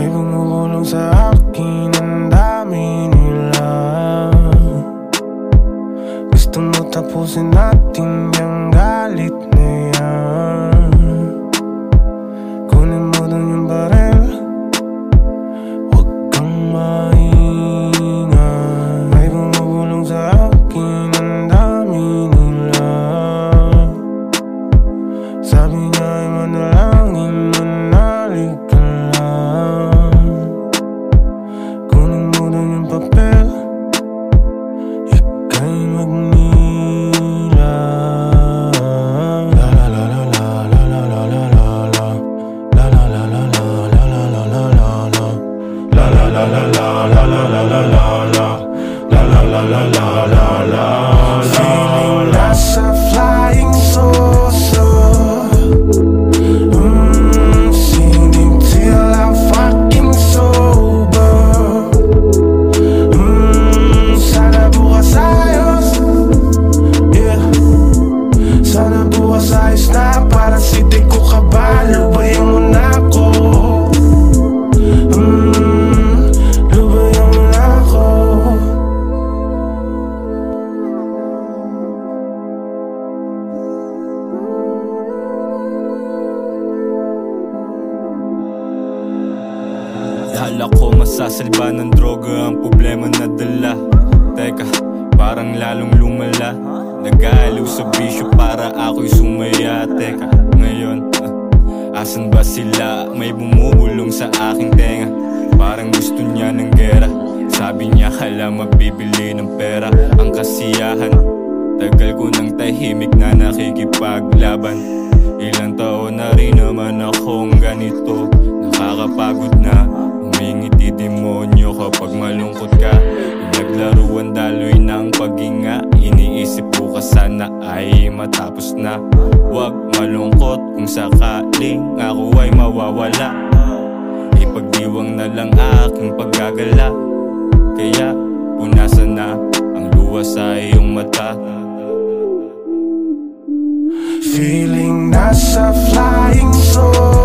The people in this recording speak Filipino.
May gumugulong sa akin Ang dami nila. Gusto mo tapusin natin Yung galit na yan. Kunin mo dun yung barel. Huwag kang maingat May gumugulong sa akin Ang dami nila. Sabi niya ay manalangin ng buha sa isla Para si ko kabalo ba yung una ko? Mm, yung ko? Dala ko masasalba ng droga ang problema na dala parang lalong lumala. Nag-aaliw sa bisyo para ako'y sumaya. Teka, ngayon, ah, asan ba sila? May bumubulong sa aking tenga. Parang gusto niya ng gera. Sabi niya hala mabibili ng pera. Ang kasiyahan Tagal ko nang tahimik na nakikipaglaban. Ilang taon na rin naman akong ganito. Nakakapagod na Umingiti demonyo kapag malungkot ka Naglaruan daloy ng paghinga. Iniisip ko ka sana ay matapos na. Huwag malungkot kung sakaling ako ay mawawala. Ipagdiwang na lang aking paggagala. Kaya punasan na ang luha sa iyong mata. Feeling nasa flying saucer